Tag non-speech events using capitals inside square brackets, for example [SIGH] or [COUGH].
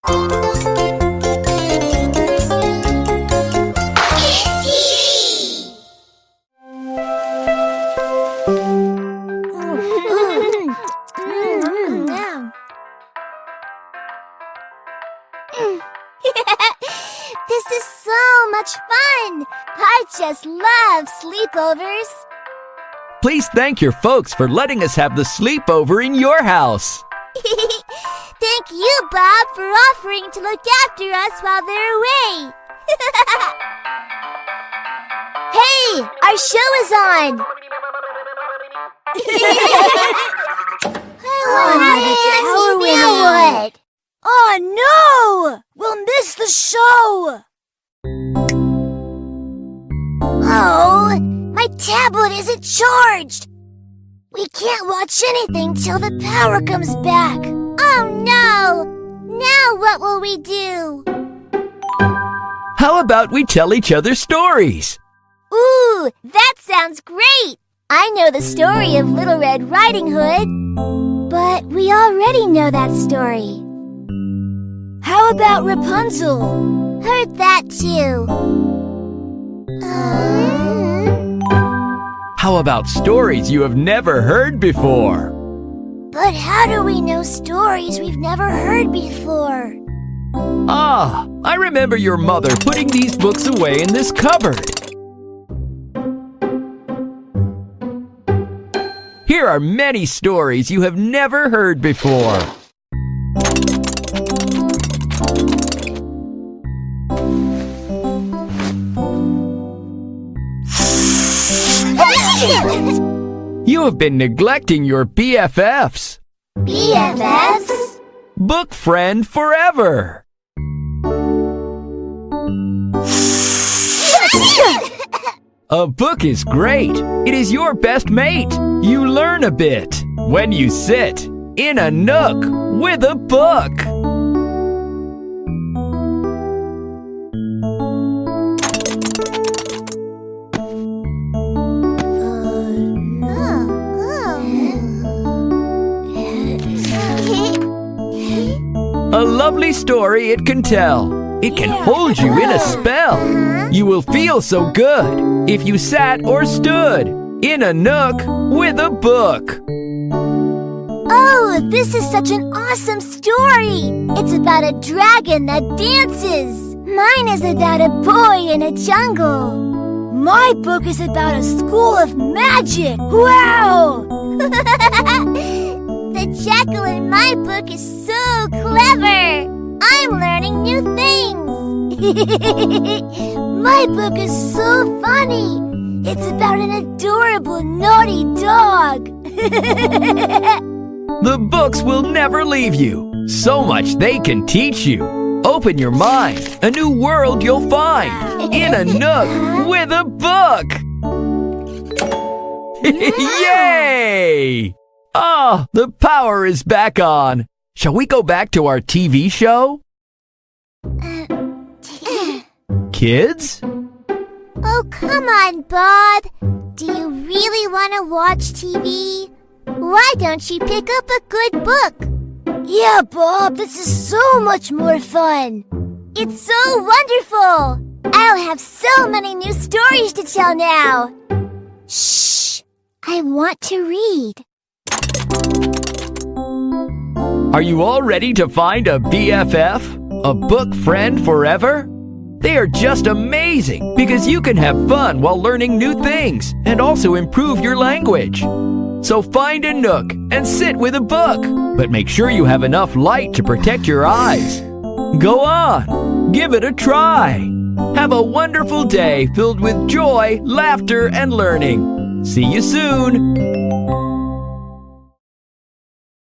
[LAUGHS] this is so much fun! I just love sleepovers. Please thank your folks for letting us have the sleepover in your house. [LAUGHS] Thank you, Bob, for offering to look after us while they're away. [LAUGHS] hey, our show is on. [LAUGHS] Oh, the tower went out. what? Oh no! We'll miss the show! Oh, my tablet isn't charged. We can't watch anything till the power comes back. Oh no! Now what will we do? How about we tell each other stories? Ooh, that sounds great! I know the story of Little Red Riding Hood, but we already know that story. How about Rapunzel? Heard that too. Um, How about stories you have never heard before? but how do we know stories we've never heard before? Ah, I remember your mother putting these books away in this cupboard. Here are many stories you have never heard before. You have been neglecting your BFFs. BFFs? Book friend forever. A book is great. It is your best mate. You learn a bit when you sit in a nook with a book. A lovely story it can tell. It can hold you in a uh-huh. spell. Uh-huh. You will feel so good if you sat or stood in a nook with a book. Oh, this is such an awesome story! It's about a dragon that dances. Mine is about a boy in a jungle. My book is about a school of magic! Wow! [LAUGHS] jackal in my book is so clever. I'm learning new things. [LAUGHS] my book is so funny. It's about an adorable naughty dog. [LAUGHS] The books will never leave you. So much they can teach you. Open your mind. A new world you'll find in a nook with a book. [LAUGHS] Yay! Ah, the power is back on. Shall we go back to our TV show? Kids? oh, come on, Bob. Do you really want to watch TV? Why don't you pick up a good book? Yeah, Bob, this is so much more fun! It's so wonderful! I'll have so many new stories to tell now. Shh! I want to read. Are you all ready to find a BFF? A book friend forever? They are just amazing because you can have fun while learning new things and also improve your language. So find a nook and sit with a book, but make sure you have enough light to protect your eyes. Go on, give it a try. Have a wonderful day filled with joy, laughter, and learning. See you soon.